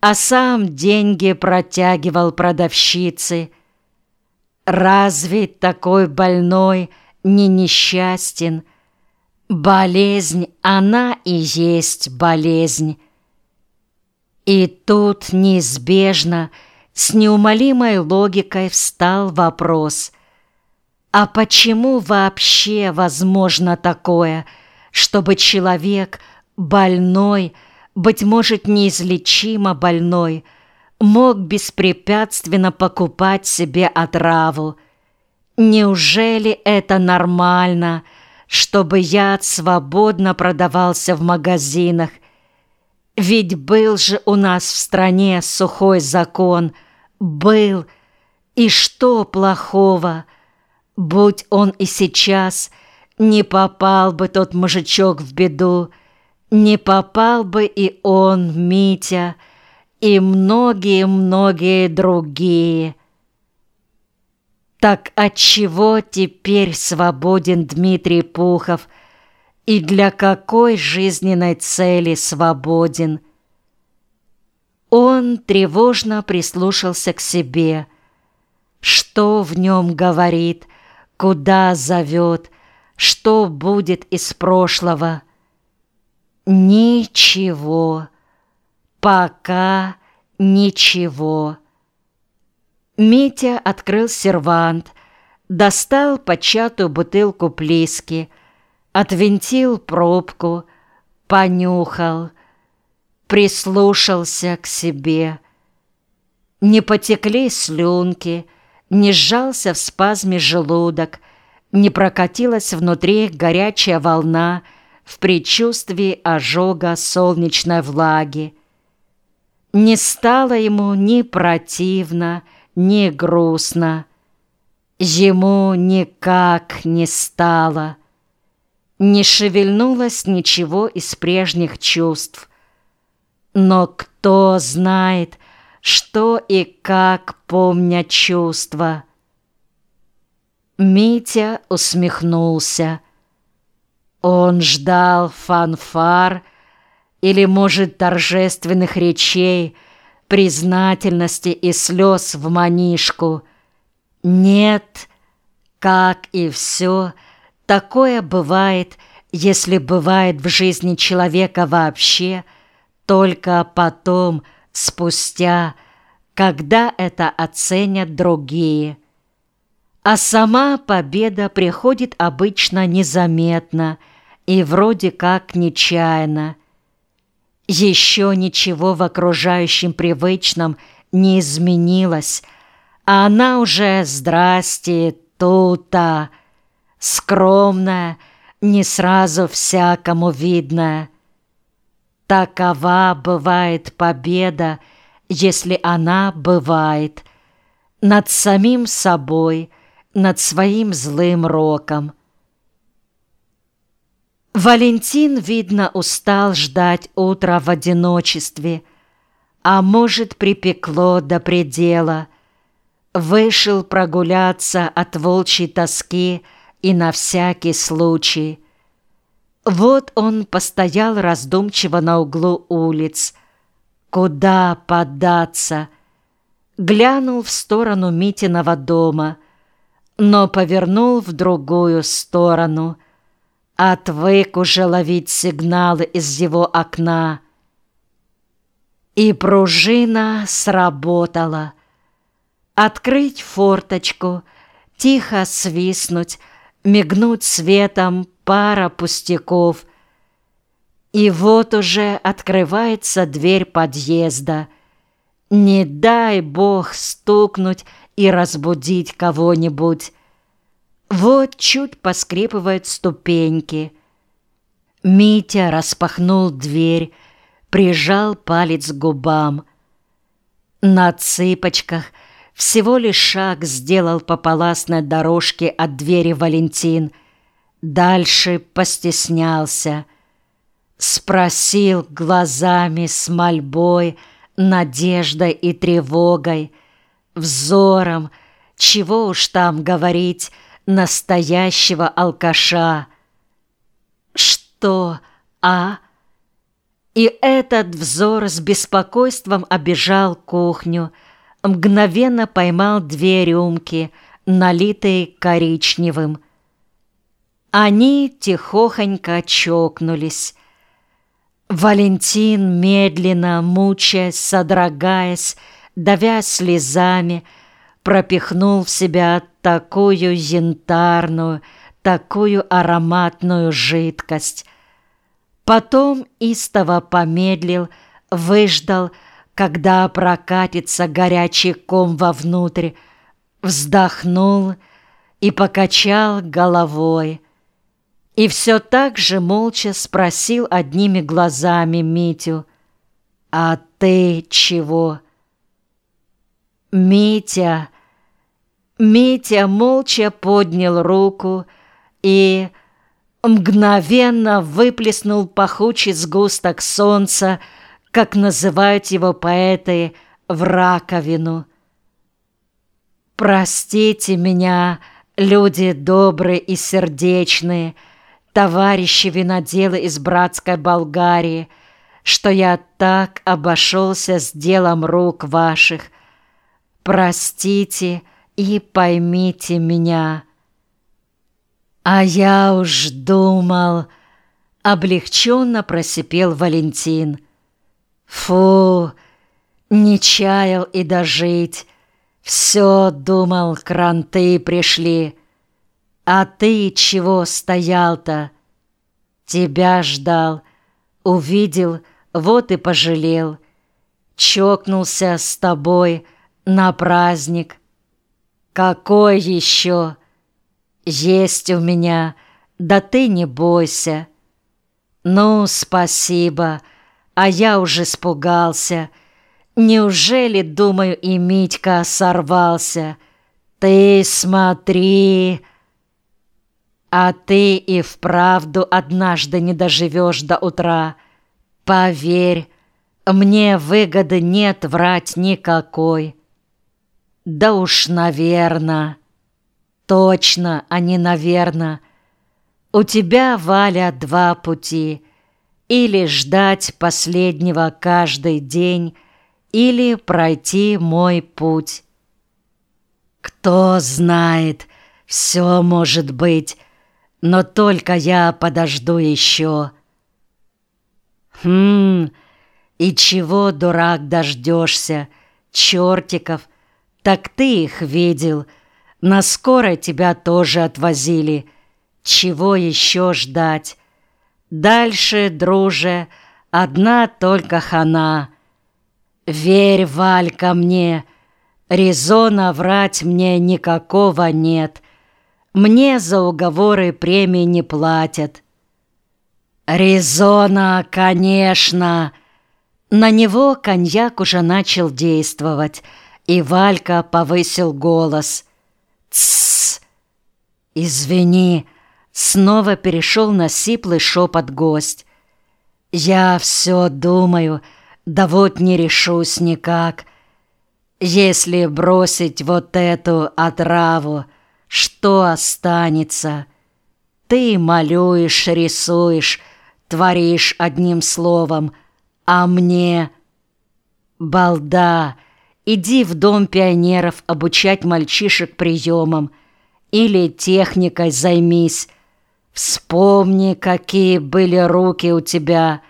а сам деньги протягивал продавщице. Разве такой больной не несчастен? Болезнь, она и есть болезнь. И тут неизбежно, с неумолимой логикой встал вопрос, а почему вообще возможно такое, чтобы человек больной, быть может, неизлечимо больной, мог беспрепятственно покупать себе отраву? Неужели это нормально, чтобы яд свободно продавался в магазинах, ведь был же у нас в стране сухой закон. Был. И что плохого? Будь он и сейчас, не попал бы тот мужичок в беду, не попал бы и он, Митя, и многие-многие другие. Так отчего теперь свободен Дмитрий Пухов – и для какой жизненной цели свободен. Он тревожно прислушался к себе. Что в нем говорит, куда зовет, что будет из прошлого. Ничего, пока ничего. Митя открыл сервант, достал початую бутылку плески – отвинтил пробку, понюхал, прислушался к себе. Не потекли слюнки, не сжался в спазме желудок, не прокатилась внутри горячая волна в предчувствии ожога солнечной влаги. Не стало ему ни противно, ни грустно. Ему никак не стало не шевельнулось ничего из прежних чувств. Но кто знает, что и как помнят чувства? Митя усмехнулся. Он ждал фанфар или, может, торжественных речей, признательности и слез в манишку. Нет, как и все — Такое бывает, если бывает в жизни человека вообще, только потом, спустя, когда это оценят другие. А сама победа приходит обычно незаметно и вроде как нечаянно. Еще ничего в окружающем привычном не изменилось, а она уже «здрасте, тут-то», скромная, не сразу всякому видная. Такова бывает победа, если она бывает, над самим собой, над своим злым роком. Валентин, видно, устал ждать утра в одиночестве, а может, припекло до предела. Вышел прогуляться от волчьей тоски, и на всякий случай. Вот он постоял раздумчиво на углу улиц. Куда податься? Глянул в сторону Митиного дома, но повернул в другую сторону. Отвык уже ловить сигналы из его окна. И пружина сработала. Открыть форточку, тихо свистнуть — мигнуть светом пара пустяков. И вот уже открывается дверь подъезда. Не дай бог стукнуть и разбудить кого-нибудь. Вот чуть поскрипывают ступеньки. Митя распахнул дверь, прижал палец к губам. На цыпочках – всего лишь шаг сделал по паласной дорожке от двери Валентин. Дальше постеснялся. Спросил глазами с мольбой, надеждой и тревогой, взором, чего уж там говорить, настоящего алкаша. «Что, а?» И этот взор с беспокойством обежал кухню, мгновенно поймал две рюмки, налитые коричневым. Они тихохонько чокнулись. Валентин, медленно, мучаясь, содрогаясь, давя слезами, пропихнул в себя такую янтарную, такую ароматную жидкость. Потом истово помедлил, выждал, когда прокатится горячий ком вовнутрь, вздохнул и покачал головой. И все так же молча спросил одними глазами Митю, «А ты чего?» Митя... Митя молча поднял руку и мгновенно выплеснул пахучий сгусток солнца, как называют его поэты, в раковину. «Простите меня, люди добрые и сердечные, товарищи виноделы из братской Болгарии, что я так обошелся с делом рук ваших. Простите и поймите меня». «А я уж думал...» — облегченно просипел Валентин. «Фу, не чаял и дожить. Все, думал, кранты пришли. А ты чего стоял-то? Тебя ждал, увидел, вот и пожалел. Чокнулся с тобой на праздник. Какой еще?» Есть у меня, да ты не бойся. Ну, спасибо, а я уже испугался. Неужели, думаю, и Митька сорвался? Ты смотри... А ты и вправду однажды не доживешь до утра. Поверь, мне выгоды нет врать никакой. Да уж, наверное... Точно, а не наверно. У тебя, Валя, два пути. Или ждать последнего каждый день, или пройти мой путь. Кто знает, все может быть, но только я подожду еще. Хм, и чего, дурак, дождешься? Чертиков, так ты их видел — на скорой тебя тоже отвозили. Чего еще ждать? Дальше, друже, одна только хана. Верь, Валька, мне, резона врать мне никакого нет. Мне за уговоры премии не платят. Резона, конечно. На него коньяк уже начал действовать, и Валька повысил голос — «Тссс! Извини!» Снова перешел на сиплый шепот гость. «Я все думаю, да вот не решусь никак. Если бросить вот эту отраву, что останется? Ты малюешь, рисуешь, творишь одним словом, а мне... Балда!» Иди в дом пионеров обучать мальчишек приемам. Или техникой займись. Вспомни, какие были руки у тебя.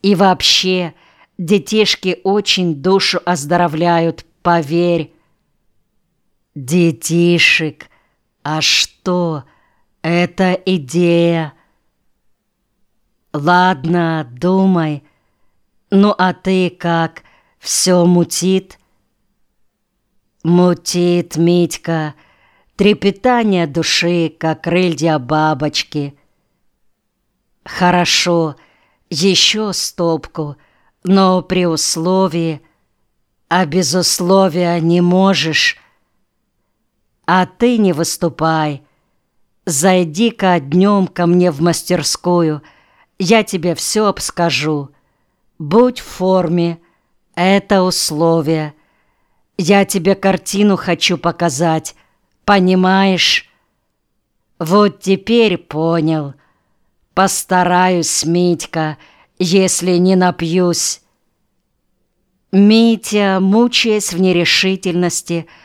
И вообще, детишки очень душу оздоровляют, поверь. Детишек, а что? Это идея. Ладно, думай. Ну а ты как, все мутит? Мутит Митька, трепетание души, как крылья бабочки. Хорошо, еще стопку, но при условии, а без условия не можешь. А ты не выступай. Зайди-ка днем ко мне в мастерскую, я тебе все обскажу. Будь в форме, это условие — я тебе картину хочу показать, понимаешь? Вот теперь понял. Постараюсь, Митька, если не напьюсь». Митя, мучаясь в нерешительности,